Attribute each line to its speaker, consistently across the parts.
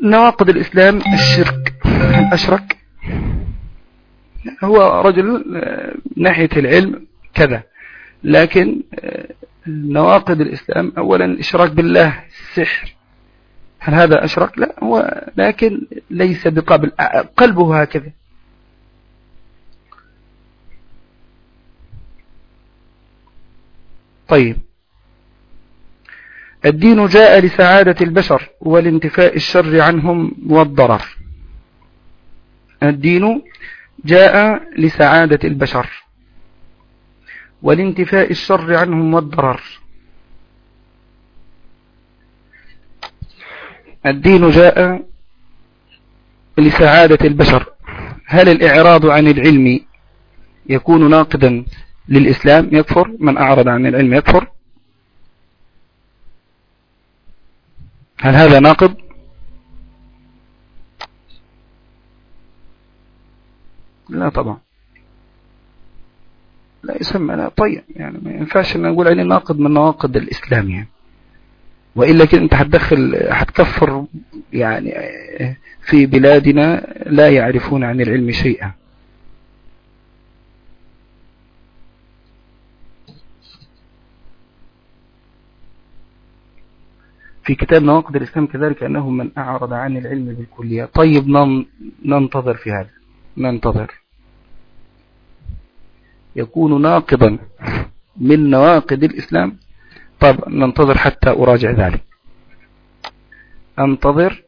Speaker 1: نواقض الإسلام الشرك. أشرك؟ هو رجل ناحية العلم كذا لكن نواقض الإسلام أولا إشراك بالله السحر هل هذا أشرك؟ لا هو لكن ليس بقابل قلبه هكذا. طيب. الدين جاء لسعادة البشر والانتفاء الشر عنهم والضرر. الدين جاء لسعادة البشر والانتفاء الشر عنهم والضرر. الدين جاء لسعادة البشر. هل الإعراض عن العلم يكون ناقدا للإسلام؟ يكفر. من أعرض عن العلم يكفر. هل هذا ناقض؟ لا طبعا. لا يسمى لا طيب يعني ما ينفعش إن نقول عليه ناقض من نواقض الإسلام يعني. وإلا كده أنت هتدخل هتكفر يعني في بلادنا لا يعرفون عن العلم شيئا. في كتاب نواقض الإسلام كذلك أنه من أعرض عن العلم بالكلية. طيب ننتظر في هذا. ننتظر. يكون ناقضا من نواقض الإسلام. طب ننتظر حتى أراجع ذلك. أنتظر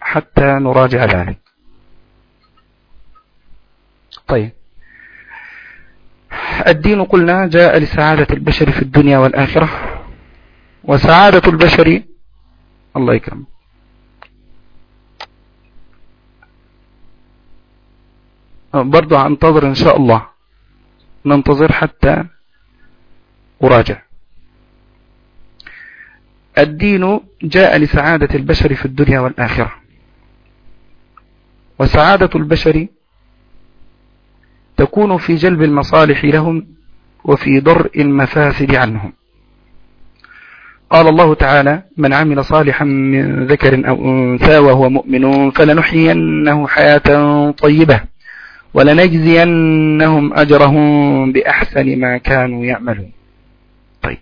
Speaker 1: حتى نراجع ذلك. طيب. الدين قلنا جاء لسعادة البشر في الدنيا والآخرة. وسعادة البشر. الله يكرم برضو أنتظر إن شاء الله. ننتظر حتى أراجع. الدين جاء لسعادة البشر في الدنيا والآخرة. وسعادة البشر تكون في جلب المصالح لهم وفي درء المفاسد عنهم. قال الله تعالى من عمل صالحا من ذكر أو أنثى وهو مؤمن فلنحيينه حياة طيبة ولنجزينهم أجرهم بأحسن ما كانوا يعملون. طيب.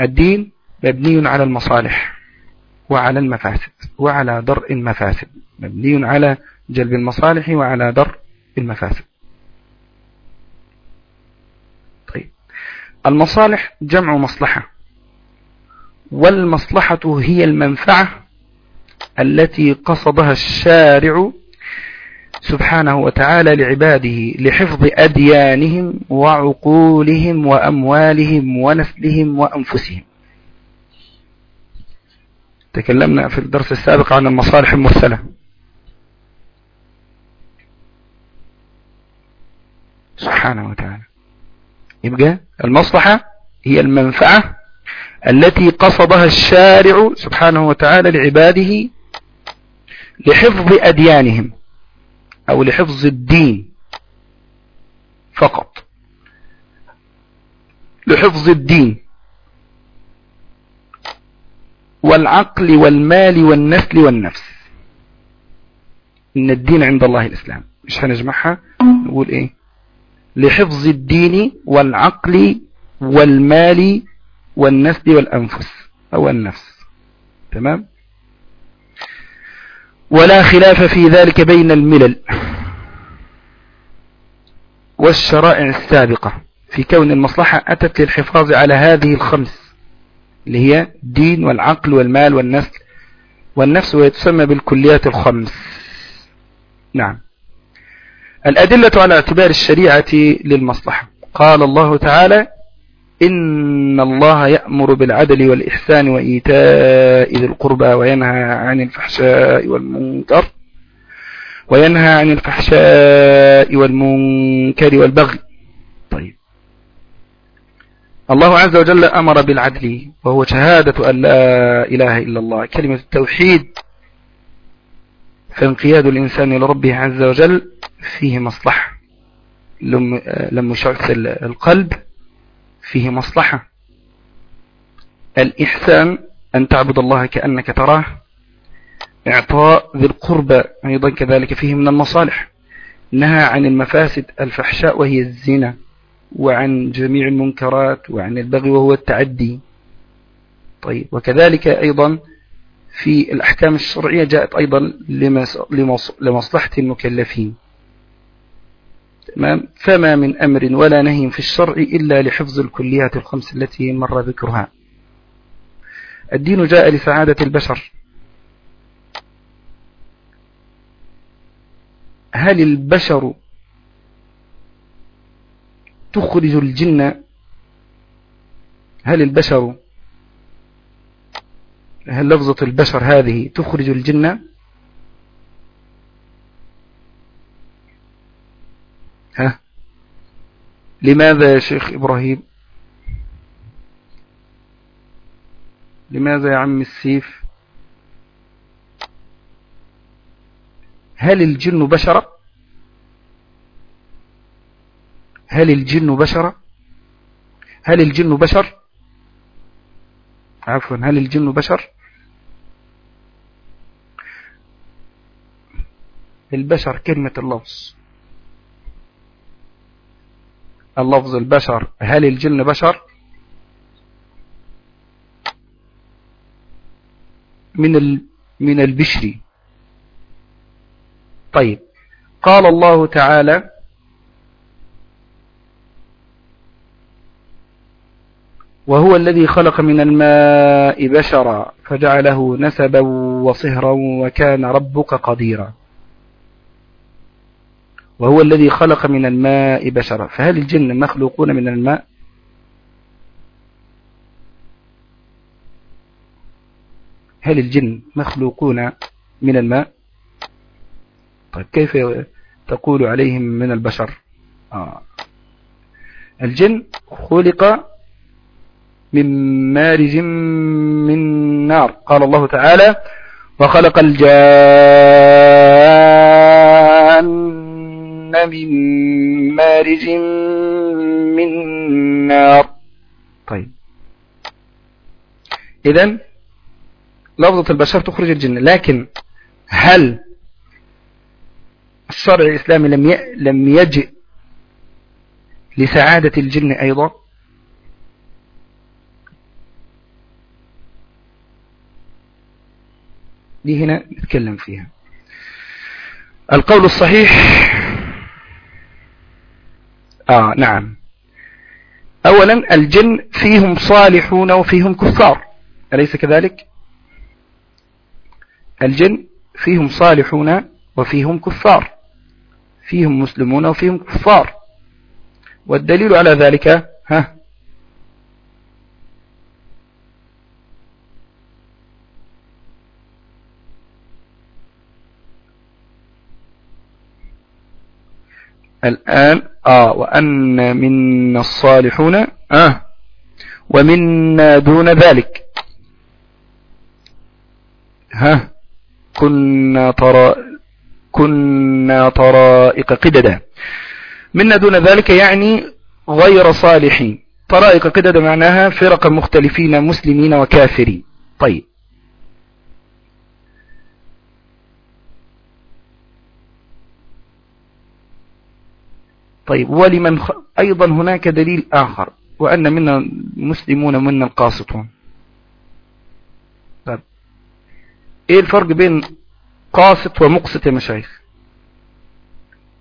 Speaker 1: الدين مبني على المصالح وعلى المفاسد وعلى درء المفاسد. مبني على جلب المصالح وعلى درء المفاسد طيب المصالح جمع مصلحة. والمصلحة هي المنفعة التي قصدها الشارع سبحانه وتعالى لعباده لحفظ أديانهم وعقولهم وأموالهم ونسلهم وأنفسهم. تكلمنا في الدرس السابق عن المصالح المرسلة. سبحانه وتعالى. يبقى المصلحة هي المنفعة التي قصدها الشارع سبحانه وتعالى لعباده لحفظ أديانهم أو لحفظ الدين فقط. لحفظ الدين والعقل والمال والنسل والنفس. إن الدين عند الله الإسلام. مش هنجمعها؟ نقول إيه؟ لحفظ الدين والعقل والمال والنسل والأنفس أو النفس. تمام؟ ولا خلاف في ذلك بين الملل والشرائع السابقة. في كون المصلحة أتت للحفاظ على هذه الخمس اللي هي الدين والعقل والمال والنسل والنفس ويتسمى بالكليات الخمس. نعم. الأدلة على اعتبار الشريعة للمصلحة. قال الله تعالى إن الله يأمر بالعدل والإحسان وإيتاء ذي القربى وينهى عن الفحشاء والمنكر وينهى عن الفحشاء والمنكر والبغي. طيب. الله عز وجل أمر بالعدل وهو شهادة أن لا إله إلا الله. كلمة التوحيد فانقياد الإنسان لربه عز وجل فيه مصلحة. لما شعث القلب فيه مصلحة. الإحسان أن تعبد الله كأنك تراه. إعطاء ذي القربى أيضا كذلك فيه من المصالح. نهى عن المفاسد الفحشاء وهي الزنا وعن جميع المنكرات وعن البغي وهو التعدي. طيب وكذلك أيضا في الأحكام الشرعية جاءت أيضا لمصلحة المكلفين. تمام. فما من أمر ولا نهي في الشرع إلا لحفظ الكليات الخمس التي مر ذكرها. الدين جاء لسعادة البشر. هل البشر تخرج الجن؟ هل البشر هل لفظة البشر هذه تخرج الجن؟ ها؟ لماذا يا شيخ إبراهيم؟ لماذا يا عم السيف؟ هل الجن بشرة؟ هل الجن بشرة؟ هل الجن بشر؟ عفوا هل الجن بشر؟ البشر كلمة اللفظ اللفظ البشر. هل الجن بشر؟ من من البشر. طيب. قال الله تعالى وهو الذي خلق من الماء بشرا فجعله نسبا وصهرا وكان ربك قديرا. وهو الذي خلق من الماء بشرا. فهل الجن مخلوقون من الماء؟ هل الجن مخلوقون من الماء؟ طيب كيف تقول عليهم من البشر؟ آه. الجن خلق من مارج من نار. قال الله تعالى وخلق الجان من مارج من نار. طيب. إذن لفظة البشر تخرج الجن لكن هل الشرع الإسلامي لم لم يجئ لسعادة الجن أيضا؟ دي هنا نتكلم فيها. القول الصحيح آه نعم. أولا الجن فيهم صالحون وفيهم كفار. أليس كذلك؟ الجن فيهم صالحون وفيهم كفار. فيهم مسلمون وفيهم كفار. والدليل على ذلك ها الآن آه وأن منا الصالحون آه ومنا دون ذلك. ها كنا ترى كنا طرائق قددا. منا دون ذلك يعني غير صالحين. طرائق قددا معناها فرق مختلفين مسلمين وكافرين. طيب طيب ولمن خ... أيضا هناك دليل آخر وأن منا المسلمون ومنا القاسطون. طيب إيه الفرق بين قاسط ومقسط يا مشايخ؟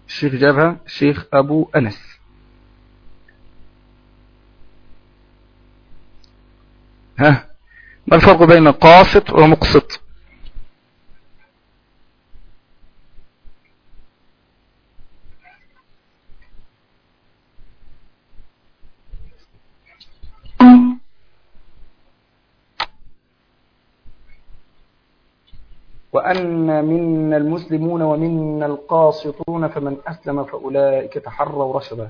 Speaker 1: الشيخ جابها الشيخ أبو أنس. ها ما الفرق بين قاسط ومقسط؟ وأن منا المسلمون ومنا القاسطون فمن أسلم فأولئك تحروا رشدا.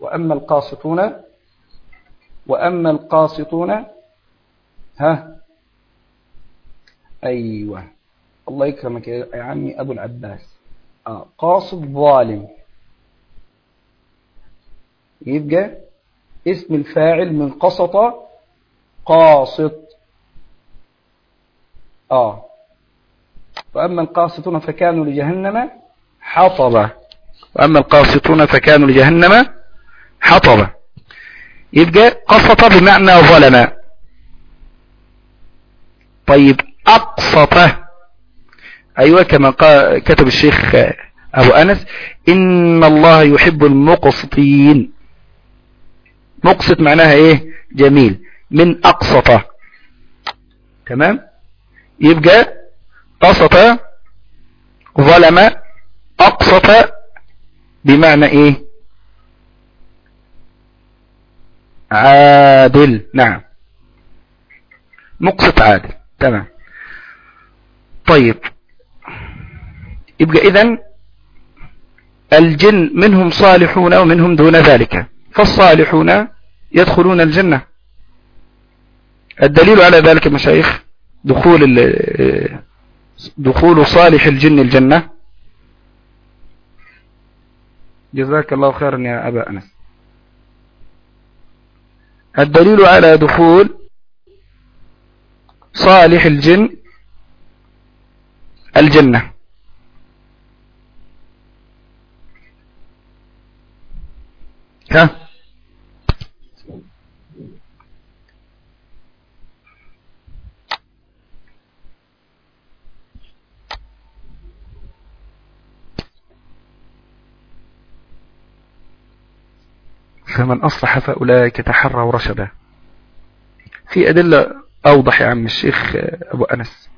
Speaker 1: وأما القاسطون وأما القاسطون ها؟ أيوة. الله يكرمك يا عمي أبو العباس. آه قاصد ظالم يبقى اسم الفاعل من قسط قاسط آه. وأما القاسطون فكانوا لجهنم حطبة. وأما القاسطون فكانوا لجهنم حطبة. يبقى قسط بمعنى ظلم. طيب أقسط. أيوة كما كتب الشيخ أبو أنس إن الله يحب المقسطين. مقسط معناها إيه؟ جميل. من أقسط. تمام؟ يبقى قسط ظلم أقسط بمعنى إيه؟ عادل. نعم. مقسط عادل. تمام. طيب. يبقى إذن الجن منهم صالحون ومنهم دون ذلك. فالصالحون يدخلون الجنة. الدليل على ذلك مشايخ دخول دخول صالح الجن الجنة. جزاك الله خيرا يا أبا أنس. الدليل على دخول صالح الجن الجنة. ها؟ فمن أصلح فأولئك تحروا رشدا في أدلة أوضح يا عم الشيخ أبو أنس.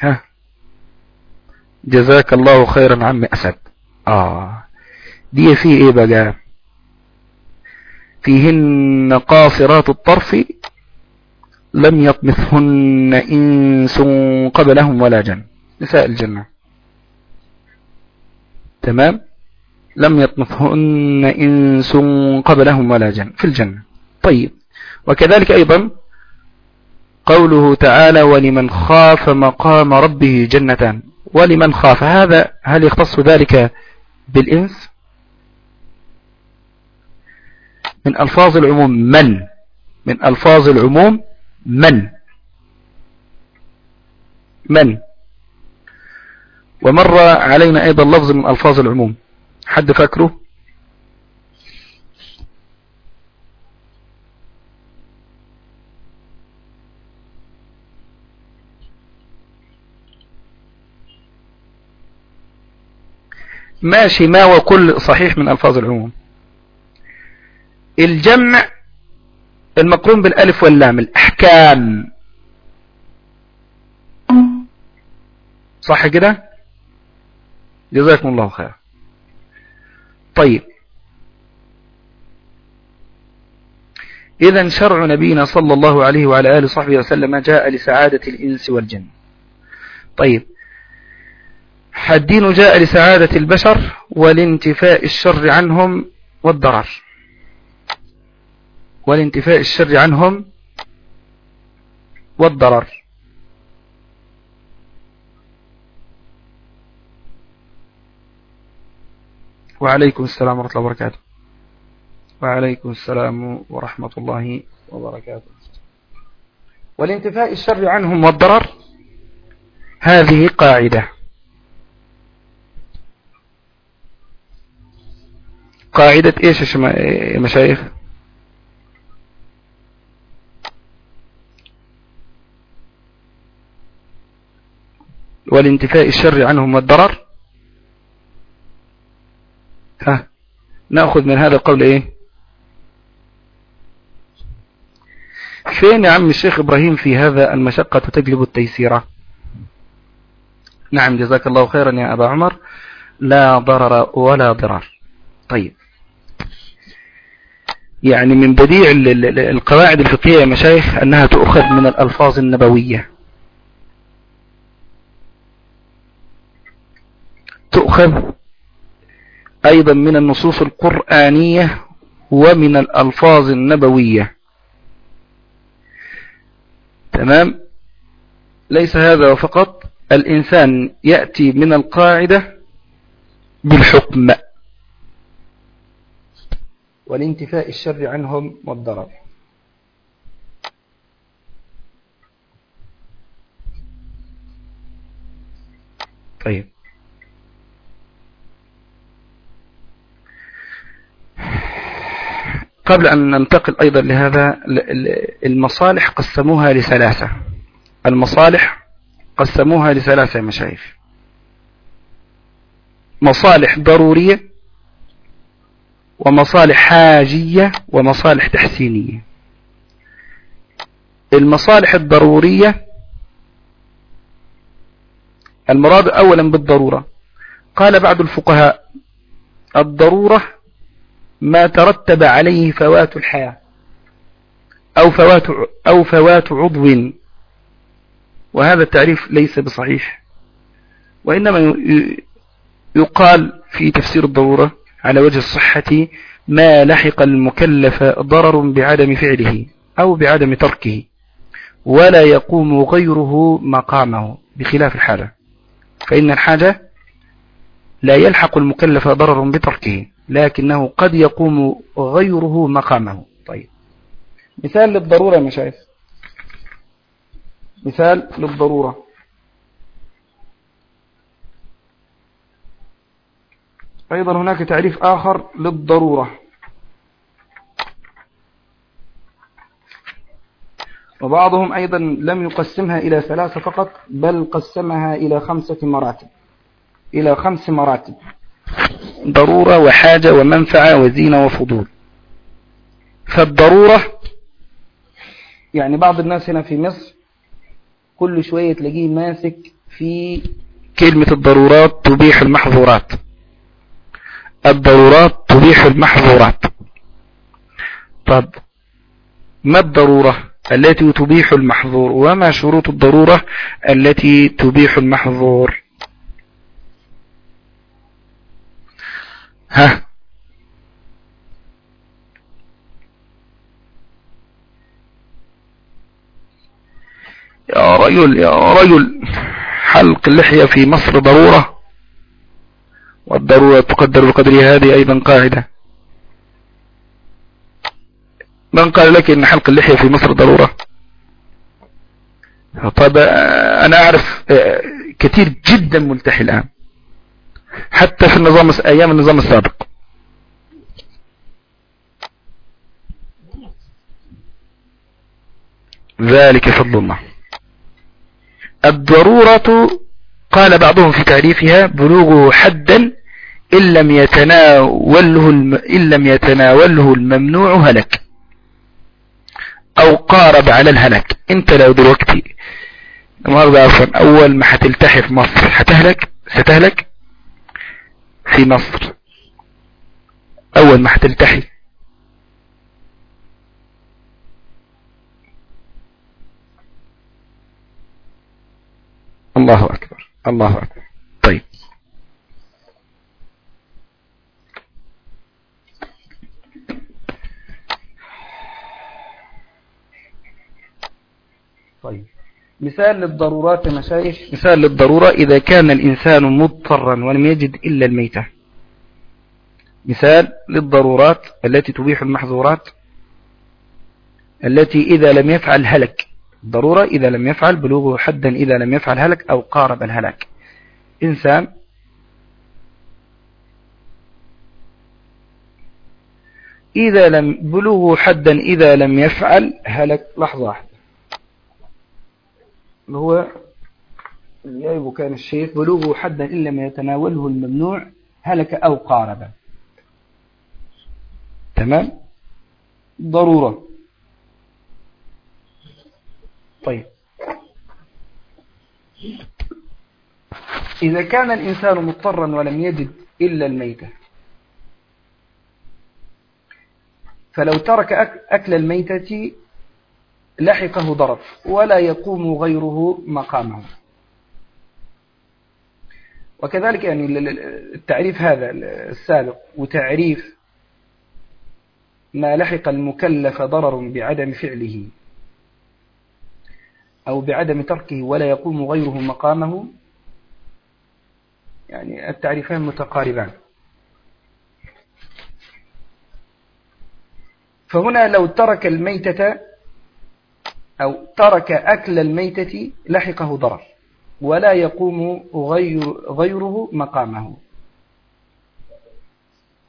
Speaker 1: ها. جزاك الله خيرا عم أسد. آه. دي في إيه بقى؟ فيهن قاصرات الطرف لم يطمثهن إنس قبلهم ولا جن. نساء الجنة. تمام؟ لم يطمثهن إنس قبلهم ولا جن في الجنة. طيب. وكذلك أيضا قوله تعالى ولمن خاف مقام ربه جنتان. ولمن خاف. هذا هل يختص ذلك بالإنس؟ من ألفاظ العموم من. من ألفاظ العموم من. من؟ ومر علينا أيضا لفظ من ألفاظ العموم. حد فاكره؟ ماشي ما وكل صحيح من ألفاظ العموم؟ الجمع المقرون بالألف واللام الأحكام. صح كده؟ جزاكم الله خير. طيب. إذا شرع نبينا صلى الله عليه وعلى آله وصحبه وسلم جاء لسعادة الإنس والجن. طيب. الدين جاء لسعادة البشر ولانتفاء الشر عنهم والضرر. ولانتفاء الشر عنهم والضرر. وعليكم السلام ورحمة الله وبركاته. وعليكم السلام ورحمة الله وبركاته. والانتفاء الشر عنهم والضرر هذه قاعدة. قاعدة إيش يا مشايخ؟ والانتفاء الشر عنهم والضرر ها نأخذ من هذا القول إيه؟ فين يا عم الشيخ إبراهيم في هذا المشقة تجلب التيسير؟ نعم جزاك الله خيرا يا أبا عمر. لا ضرر ولا ضرر طيب. يعني من بديع القواعد الفقهية يا مشايخ أنها تؤخذ من الألفاظ النبوية. تؤخذ أيضا من النصوص القرآنية ومن الألفاظ النبوية. تمام؟ ليس هذا فقط. الإنسان يأتي من القاعدة بالحكم. ولانتفاء الشر عنهم والضرر. طيب. قبل أن ننتقل أيضا لهذا المصالح قسموها لثلاثة. المصالح قسموها لثلاثة مشايخ. مصالح ضرورية ومصالح حاجية ومصالح تحسينية. المصالح الضرورية المراد أولا بالضرورة. قال بعض الفقهاء الضرورة ما ترتب عليه فوات الحياة أو فوات, أو فوات عضو. وهذا التعريف ليس بصحيح. وإنما يقال في تفسير الضرورة على وجه الصحة ما لحق المكلف ضرر بعدم فعله أو بعدم تركه ولا يقوم غيره مقامه بخلاف الحالة. فإن الحاجة لا يلحق المكلف ضرر بتركه لكنه قد يقوم غيره مقامه. طيب. مثال للضرورة يا مشايخ. مثال للضرورة. أيضا هناك تعريف آخر للضرورة. وبعضهم أيضا لم يقسمها إلى ثلاثة فقط بل قسمها إلى خمسة مراتب. إلى خمس مراتب. ضرورة وحاجة ومنفعة وزينة وفضول. فالضرورة يعني بعض الناس هنا في مصر كل شوية تلاقيه ماسك في كلمة الضرورات تبيح المحظورات. الضرورات تبيح المحظورات. طب ما الضرورة التي تبيح المحظور؟ وما شروط الضرورة التي تبيح المحظور؟ ها. يا رجل يا رجل حلق اللحية في مصر ضرورة؟ والضرورة تقدر بقدر هذه أيضا قاعدة. من قال لك إن حلق اللحية في مصر ضرورة؟ طب أنا أعرف آه، كثير جدا ملتحي الآن. حتى في النظام أيام النظام السابق. ذلك فضل الله الضرورة قال بعضهم في تعريفها بلوغ حدا إن لم يتناوله إن لم يتناوله الممنوع هلك. أو قارب على الهلك. انت لو دلوقتي النهارده أول ما هتلتحي في مصر هتهلك ستهلك. في مصر أول ما هتلتحي. الله أكبر. الله أكبر. طيب. طيب. مثال للضرورات يا مشايخ. مثال للضرورة إذا كان الإنسان مضطرا ولم يجد إلا الميتة. مثال للضرورات التي تبيح المحظورات التي إذا لم يفعل هلك. ضرورة إذا لم يفعل بلوغه حدا إذا لم يفعل هلك أو قارب الهلك إنسان إذا لم بلوغه حدا إذا لم يفعل هلك لحظة واحدة. اللي هو اليايب كان الشيخ بلوغه حدا إلا ما يتناوله الممنوع هلك أو قارب. تمام؟ ضرورة. طيب. إذا كان الإنسان مضطرا ولم يجد إلا الميتة فلو ترك أكل الميتة لحقه ضرر ولا يقوم غيره مقامه. وكذلك يعني التعريف هذا السابق وتعريف ما لحق المكلف ضرر بعدم فعله أو بعدم تركه ولا يقوم غيره مقامه يعني التعريفان متقاربان. فهنا لو ترك الميتة أو ترك أكل الميتة لحقه ضرر ولا يقوم غير غيره مقامه.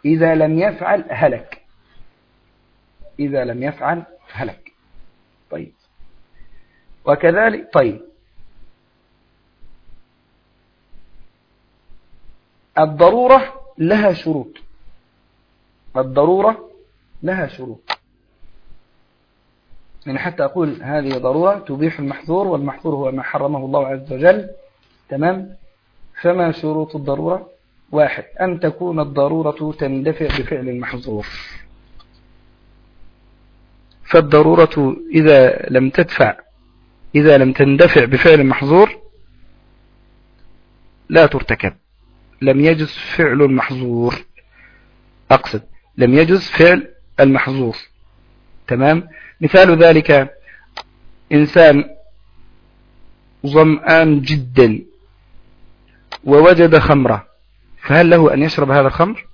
Speaker 1: إذا لم يفعل هلك. إذا لم يفعل هلك. طيب. وكذلك طيب. الضرورة لها شروط. الضرورة لها شروط. يعني حتى أقول هذه ضرورة تبيح المحظور والمحظور هو ما حرمه الله عز وجل. تمام؟ فما شروط الضرورة؟ واحد أن تكون الضرورة تندفع بفعل المحظور. فالضرورة إذا لم تدفع إذا لم تندفع بفعل محظور لا ترتكب. لم يجز فعل المحظور. أقصد لم يجز فعل المحظور. تمام؟ مثال ذلك إنسان ظمآن جدا ووجد خمرة فهل له أن يشرب هذا الخمر؟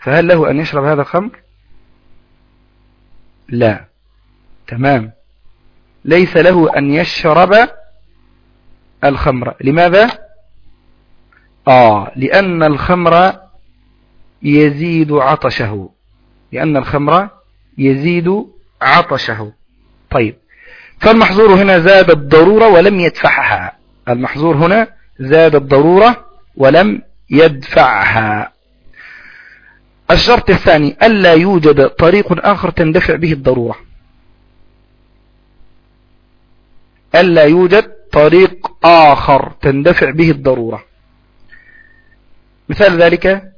Speaker 1: فهل له أن يشرب هذا الخمر؟ لا. تمام. ليس له أن يشرب الخمر. لماذا؟ آه لأن الخمر يزيد عطشه. لأن الخمر يزيد عطشه. طيب فالمحظور هنا زاد الضرورة ولم يدفعها. المحظور هنا زاد الضرورة ولم يدفعها. الشرط الثاني ألا يوجد طريق آخر تندفع به الضرورة. ألا يوجد طريق آخر تندفع به الضرورة. مثال ذلك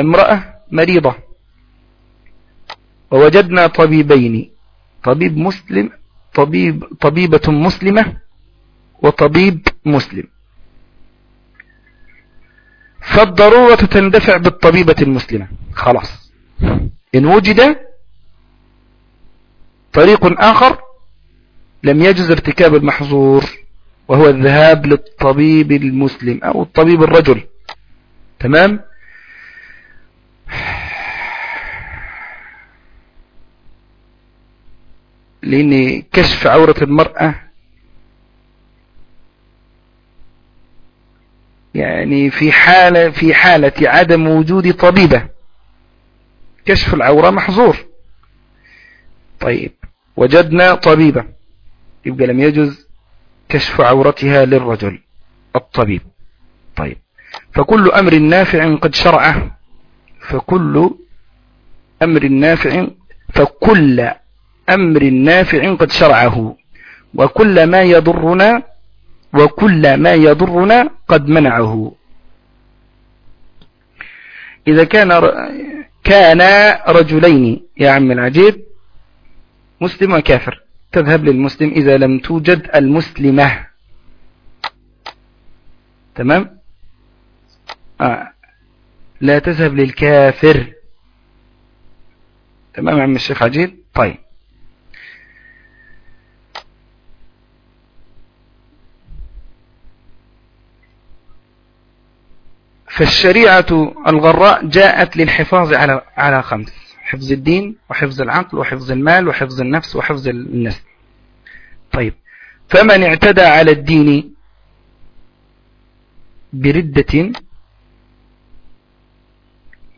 Speaker 1: امرأة مريضة ووجدنا طبيبين طبيب مسلم طبيب طبيبة مسلمة وطبيب مسلم. فالضرورة تندفع بالطبيبة المسلمة. خلاص. إن وجد طريق آخر لم يجز ارتكاب المحظور. وهو الذهاب للطبيب المسلم أو الطبيب الرجل. تمام؟ لأن كشف عورة المرأة يعني في حالة في حالة عدم وجود طبيبة. كشف العورة محظور. طيب وجدنا طبيبة. يبقى لم يجوز كشف عورتها للرجل الطبيب. طيب. فكل أمر نافع قد شرعه. فكل أمر نافع فكل أمر نافع قد شرعه. وكل ما يضرنا وكل ما يضرنا قد منعه. إذا كان كان رجلين يا عم العجيب مسلم وكافر. تذهب للمسلم إذا لم توجد المسلمة. تمام؟ آه. لا تذهب للكافر. تمام عم الشيخ عجيب طيب. فالشريعة الغراء جاءت للحفاظ على على خمس. حفظ الدين وحفظ العقل وحفظ المال وحفظ النفس وحفظ النسل طيب. فمن اعتدى على الدين بردة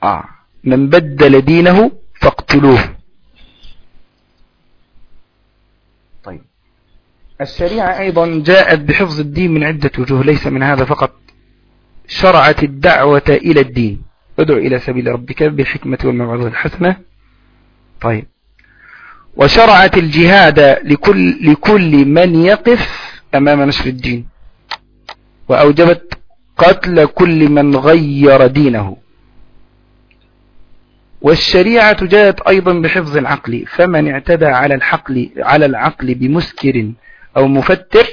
Speaker 1: آه من بدل دينه فاقتلوه. طيب. الشريعة أيضا جاءت بحفظ الدين من عدة وجوه ليس من هذا فقط. شرعت الدعوة إلى الدين. ادعو إلى سبيل ربك بالحكمة والموعظة الحسنة. طيب. وشرعت الجهاد لكل, لكل من يقف أمام نشر الدين. وأوجبت قتل كل من غير دينه. والشريعة جاءت أيضا بحفظ العقل. فمن اعتدى على الحقل على العقل بمسكر أو مفتر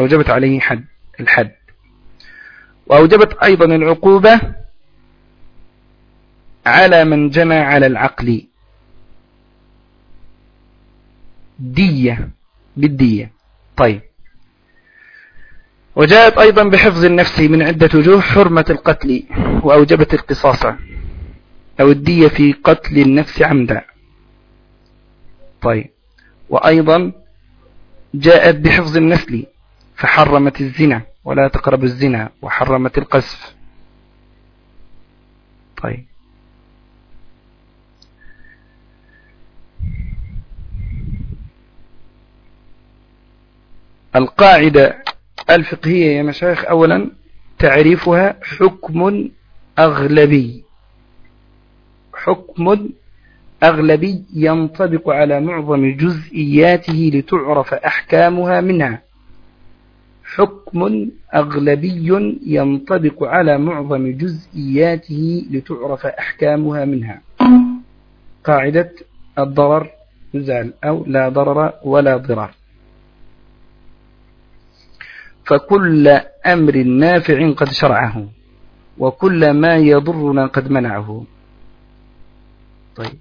Speaker 1: أوجبت عليه حد الحد. وأوجبت أيضا العقوبة على من جنى على العقل دية بالدية. طيب. وجاءت أيضا بحفظ النفس من عدة وجوه حرمة القتل وأوجبت القصاص أو الدية في قتل النفس عمدا. طيب. وأيضا جاءت بحفظ النسل فحرمت الزنا. ولا تقرب الزنا وحرمت القذف. طيب. القاعدة الفقهية يا مشايخ أولا تعريفها حكم أغلبي. حكم أغلبي ينطبق على معظم جزئياته لتعرف أحكامها منها. حكم أغلبي ينطبق على معظم جزئياته لتعرف أحكامها منها. قاعدة الضرر يزال أو لا ضرر ولا ضرر فكل أمر نافع قد شرعه وكل ما يضرنا قد منعه. طيب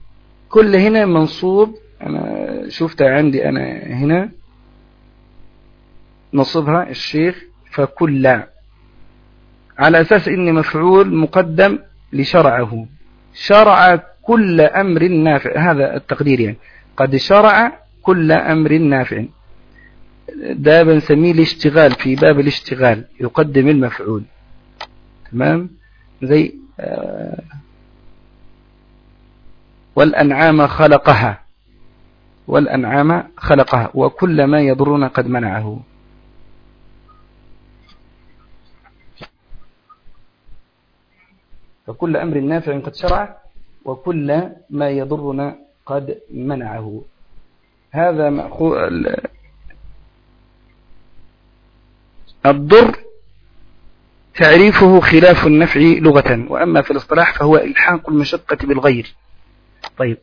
Speaker 1: كل هنا منصوب. أنا شفتها عندي أنا هنا نصبها الشيخ فكل. على أساس إن مفعول مقدم لشرعه. شرع كل أمر نافع. هذا التقدير يعني. قد شرع كل أمر نافع. ده بنسميه الاشتغال في باب الاشتغال. يقدم المفعول. تمام؟ زي آه والأنعام خلقها. والأنعام خلقها. وكل ما يضرنا قد منعه. فكل أمر نافع قد شرع وكل ما يضرنا قد منعه. هذا مأخوذ الضر تعريفه خلاف النفع لغة وأما في الاصطلاح فهو إلحاق المشقة بالغير. طيب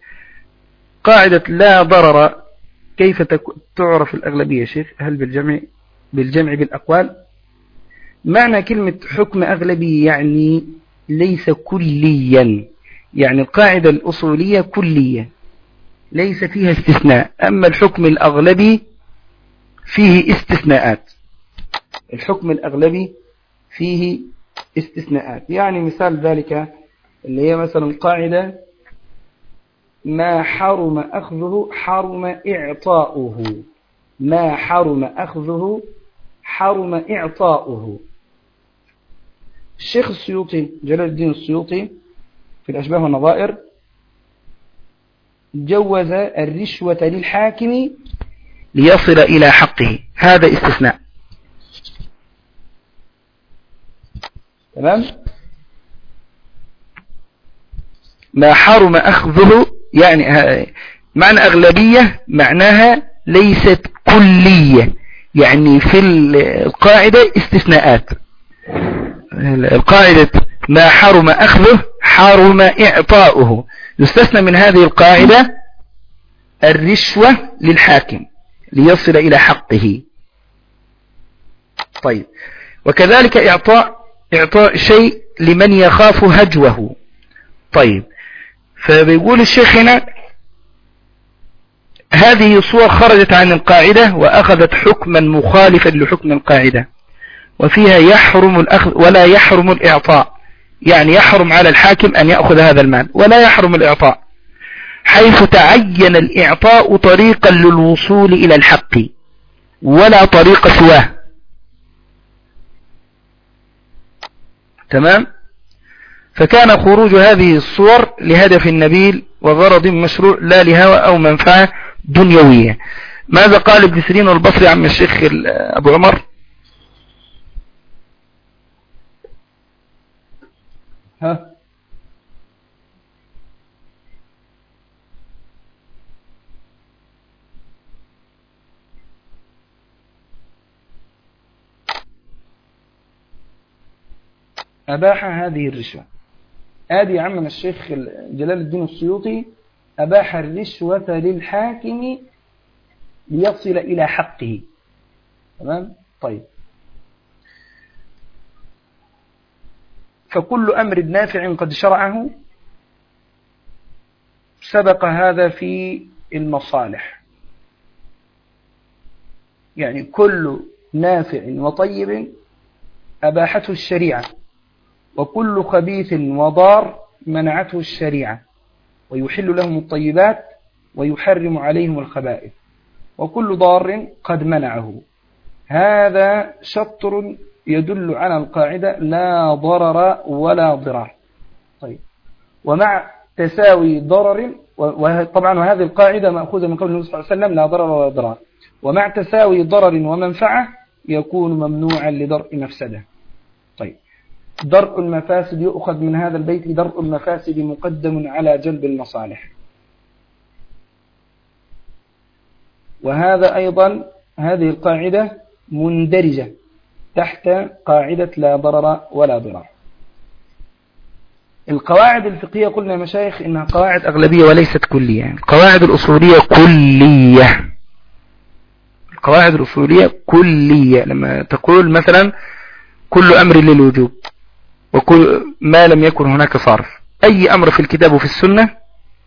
Speaker 1: قاعدة لا ضرر كيف تعرف الأغلبية شيخ؟ هل بالجمع بالجمع بالأقوال؟ معنى كلمة حكم أغلبي يعني ليس كليا. يعني القاعدة الأصولية كلية ليس فيها استثناء. أما الحكم الأغلبي فيه استثناءات. الحكم الأغلبي فيه استثناءات. يعني مثال ذلك اللي هي مثلا القاعدة ما حرم أخذه حرم إعطاؤه. ما حرم أخذه حرم إعطاؤه. الشيخ السيوطي جلال الدين السيوطي في الأشباه والنظائر جوز الرشوة للحاكم ليصل إلى حقه. هذا استثناء. تمام؟ ما حرم أخذه يعني معنى أغلبية معناها ليست كلية. يعني في القاعدة استثناءات. القاعدة ما حرم أخذه حرم إعطاؤه. يستثنى من هذه القاعدة الرشوة للحاكم ليصل إلى حقه. طيب. وكذلك إعطاء إعطاء شيء لمن يخاف هجوه. طيب. فبيقول الشيخ هنا هذه صور خرجت عن القاعدة وأخذت حكما مخالفا لحكم القاعدة. وفيها يحرم الأخذ ولا يحرم الإعطاء. يعني يحرم على الحاكم أن يأخذ هذا المال ولا يحرم الإعطاء. حيث تعين الإعطاء طريقا للوصول إلى الحق ولا طريق سواه. تمام؟ فكان خروج هذه الصور لهدف نبيل وغرض مشروع لا لهوى أو منفعة دنيوية. ماذا قال ابن سيرين والبصري عن الشيخ أبو عمر؟ ها؟ أباح هذه الرشوة. آدي عمنا الشيخ جلال الدين السيوطي أباح الرشوة للحاكم ليصل إلى حقه. تمام؟ طيب. فكل أمر نافع قد شرعه سبق هذا في المصالح. يعني كل نافع وطيب أباحته الشريعة وكل خبيث وضار منعته الشريعة ويحل لهم الطيبات ويحرم عليهم الخبائث وكل ضار قد منعه. هذا شطر يدل على القاعدة لا ضرر ولا ضرار. طيب. ومع تساوي ضرر وطبعا وهذه القاعدة مأخوذة من قول النبي صلى الله عليه وسلم لا ضرر ولا ضرار. ومع تساوي ضرر ومنفعة يكون ممنوعا لدرء مفسدة. طيب. درء المفاسد يؤخذ من هذا البيت درء المفاسد مقدم على جلب المصالح. وهذا أيضا هذه القاعدة مندرجة. تحت قاعدة لا ضرر ولا ضرر القواعد الفقهية قلنا مشايخ إنها قواعد أغلبية وليست كلية. القواعد الأصولية كلية. القواعد الأصولية كلية. لما تقول مثلا كل أمر للوجوب وكل ما لم يكن هناك صارف أي أمر في الكتاب وفي السنة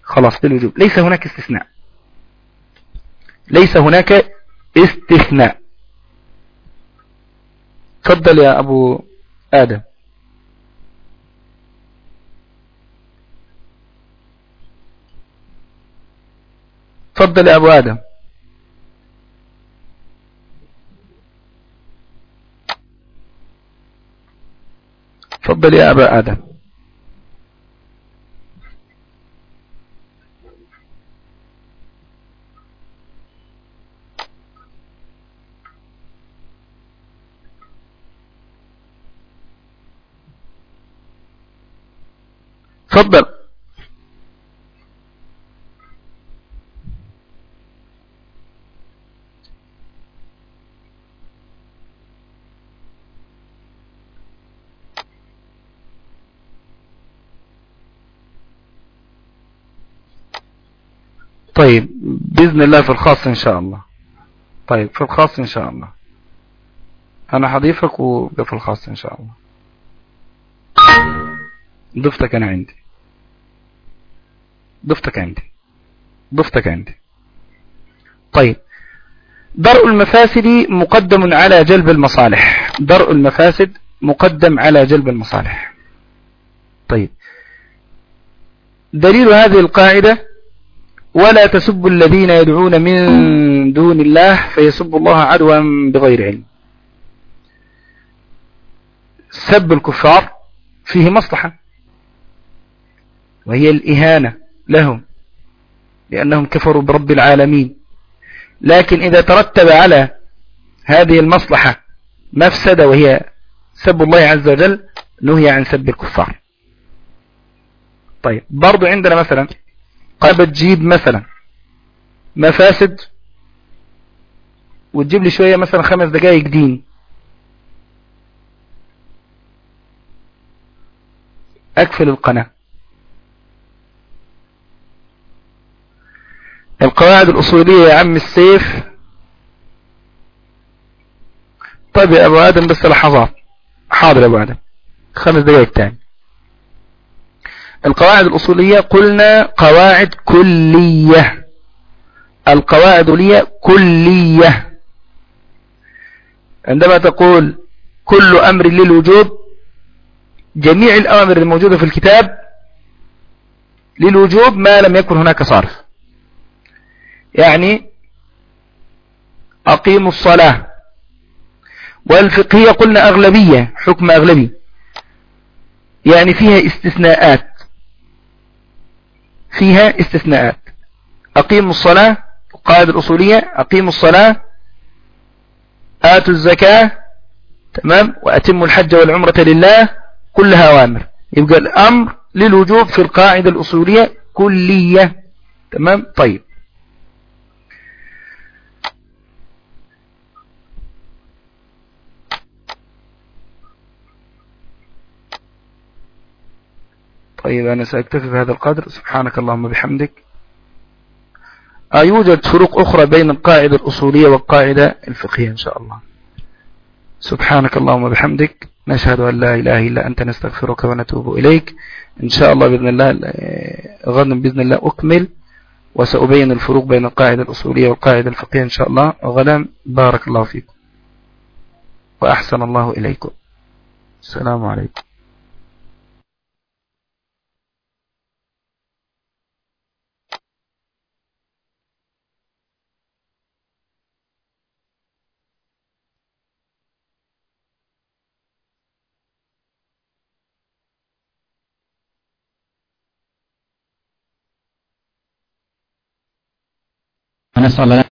Speaker 1: خلاص للوجوب. ليس هناك استثناء. ليس هناك استثناء. تفضل يا أبو آدم. تفضل يا أبو آدم. تفضل يا أبا آدم. تفضل. طيب بإذن الله في الخاص إن شاء الله. طيب في الخاص إن شاء الله. أنا حضيفك وفي الخاص إن شاء الله. ضفتك أنا عندي. ضفتك عندي. ضفتك عندي. طيب. درء المفاسد مقدم على جلب المصالح. درء المفاسد مقدم على جلب المصالح. طيب. دليل هذه القاعدة ولا تسبوا الذين يدعون من دون الله فيسبوا الله عدوا بغير علم. سب الكفار فيه مصلحة. وهي الإهانة. لهم لأنهم كفروا برب العالمين. لكن إذا ترتب على هذه المصلحة مفسدة وهي سب الله عز وجل نهي عن سب الكفار. طيب برضو عندنا مثلا قد تجيب مثلا مفاسد وتجيب لي شوية مثلا خمس دقائق دين. أقفل القناة. القواعد الأصولية يا عم السيف. طيب يا أبو آدم بس لحظات حاضر يا أبو آدم. خمس دقائق تاني. القواعد الأصولية قلنا قواعد كلية. القواعد الأصولية كلية. عندما تقول كل أمر للوجوب جميع الأوامر الموجودة في الكتاب للوجوب ما لم يكن هناك صارف. يعني أقيموا الصلاة والفقهية قلنا أغلبية حكم أغلبي. يعني فيها استثناءات. فيها استثناءات. أقيموا الصلاة القاعدة الأصولية أقيموا الصلاة آتوا الزكاة تمام؟ وأتموا الحج والعمرة لله كلها أوامر. يبقى الأمر للوجوب في القاعدة الأصولية كلية. تمام؟ طيب. طيب أنا سأكتفي بهذا القدر. سبحانك اللهم بحمدك يوجد فروق أخرى بين القاعدة الأصولية والقاعدة الفقهية إن شاء الله. سبحانك اللهم بحمدك نشهد أن لا إله إلا أنت نستغفرك ونتوب إليك. إن شاء الله بإذن الله غدا بإذن الله أكمل. وسأبين الفروق بين القاعدة الأصولية والقاعدة الفقهية إن شاء الله. غدا بارك الله فيكم. وأحسن الله إليكم. السلام عليكم.
Speaker 2: ونسأل الله